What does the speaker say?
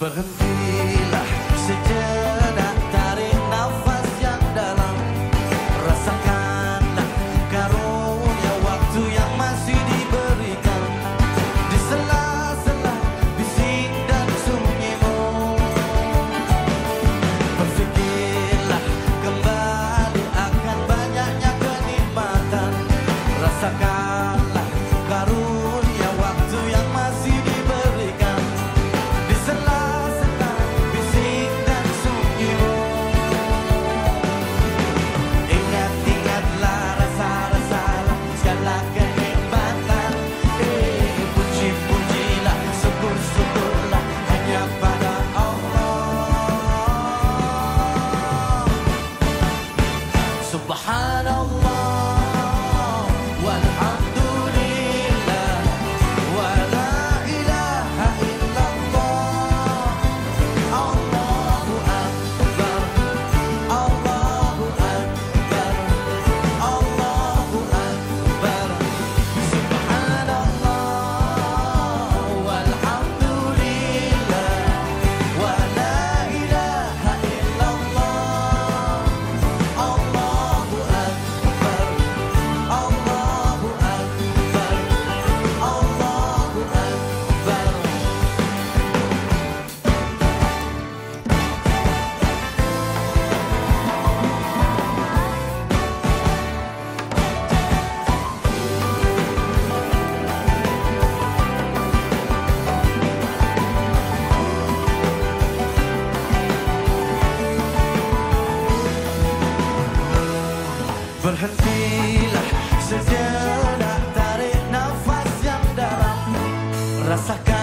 بغني لحب سجاد Berhentilah sejenak tarik nafas yang dalam. Rasakan